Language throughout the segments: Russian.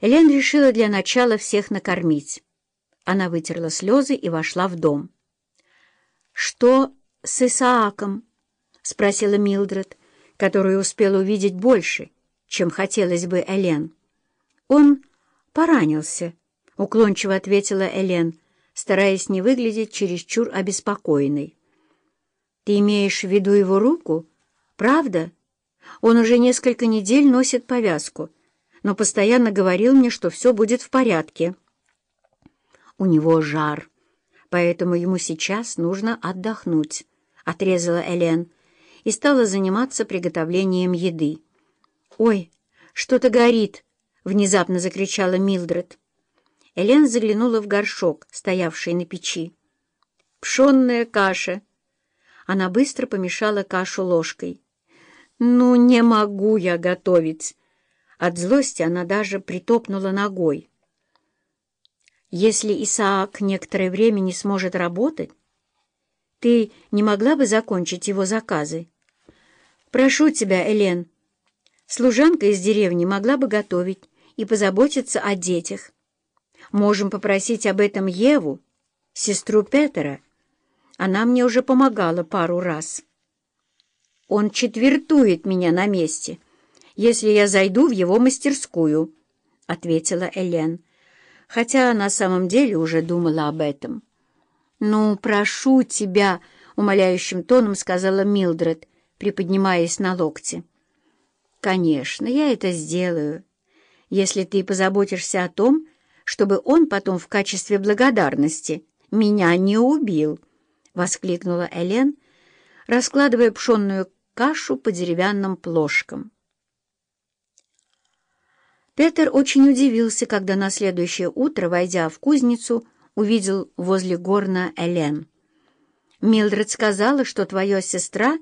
Элен решила для начала всех накормить. Она вытерла слезы и вошла в дом. «Что с Исааком?» — спросила Милдред, которая успела увидеть больше, чем хотелось бы Элен. «Он поранился», — уклончиво ответила Элен, стараясь не выглядеть чересчур обеспокоенной. «Ты имеешь в виду его руку? Правда? Он уже несколько недель носит повязку, но постоянно говорил мне, что все будет в порядке. У него жар, поэтому ему сейчас нужно отдохнуть», — отрезала Элен и стала заниматься приготовлением еды. «Ой, что-то горит!» — внезапно закричала Милдред. Элен заглянула в горшок, стоявший на печи. «Пшенная каша!» Она быстро помешала кашу ложкой. «Ну, не могу я готовить!» От злости она даже притопнула ногой. «Если Исаак некоторое время не сможет работать, ты не могла бы закончить его заказы? Прошу тебя, Элен. Служанка из деревни могла бы готовить и позаботиться о детях. Можем попросить об этом Еву, сестру Петера. Она мне уже помогала пару раз. Он четвертует меня на месте, если я зайду в его мастерскую, — ответила Элен, хотя на самом деле уже думала об этом. «Ну, прошу тебя», — умоляющим тоном сказала Милдред, приподнимаясь на локте. «Конечно, я это сделаю, если ты позаботишься о том, чтобы он потом в качестве благодарности меня не убил», — воскликнула Элен, раскладывая пшенную кашу по деревянным плошкам. Петер очень удивился, когда на следующее утро, войдя в кузницу, увидел возле горна Элен. «Милдред сказала, что твоя сестра,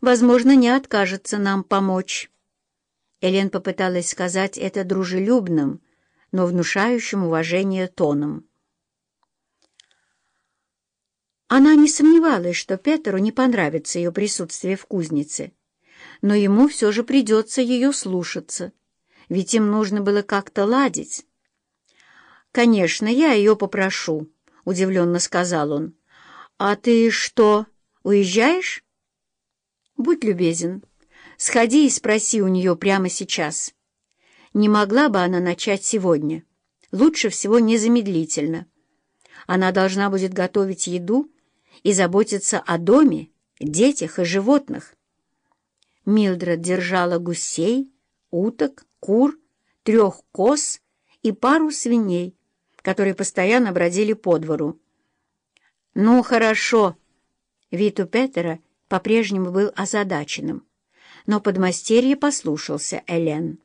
возможно, не откажется нам помочь». Элен попыталась сказать это дружелюбным, но внушающим уважение тоном. Она не сомневалась, что Петеру не понравится ее присутствие в кузнице, но ему все же придется ее слушаться, ведь им нужно было как-то ладить. «Конечно, я ее попрошу», — удивленно сказал он. «А ты что, уезжаешь?» «Будь любезен, сходи и спроси у нее прямо сейчас». Не могла бы она начать сегодня? Лучше всего незамедлительно. Она должна будет готовить еду и заботиться о доме, детях и животных. Милдред держала гусей, уток, кур, трех коз и пару свиней, которые постоянно бродили по двору. «Ну, хорошо!» Вид у Петера по-прежнему был озадаченным, но подмастерье послушался Элен.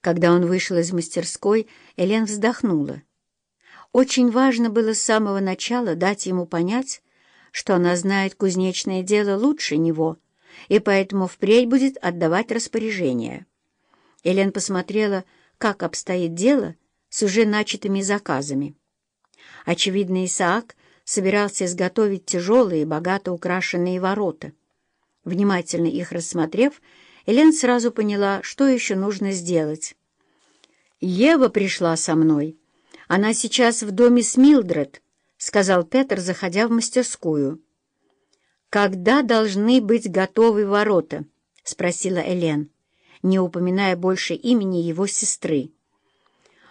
Когда он вышел из мастерской, Элен вздохнула. Очень важно было с самого начала дать ему понять, что она знает кузнечное дело лучше него, и поэтому впредь будет отдавать распоряжения. Элен посмотрела, как обстоит дело с уже начатыми заказами. Очевидно, Исаак собирался изготовить тяжелые, богато украшенные ворота. Внимательно их рассмотрев, Элен сразу поняла, что еще нужно сделать. «Ева пришла со мной. Она сейчас в доме с Милдред», — сказал Петр, заходя в мастерскую. «Когда должны быть готовы ворота?» — спросила Элен, не упоминая больше имени его сестры.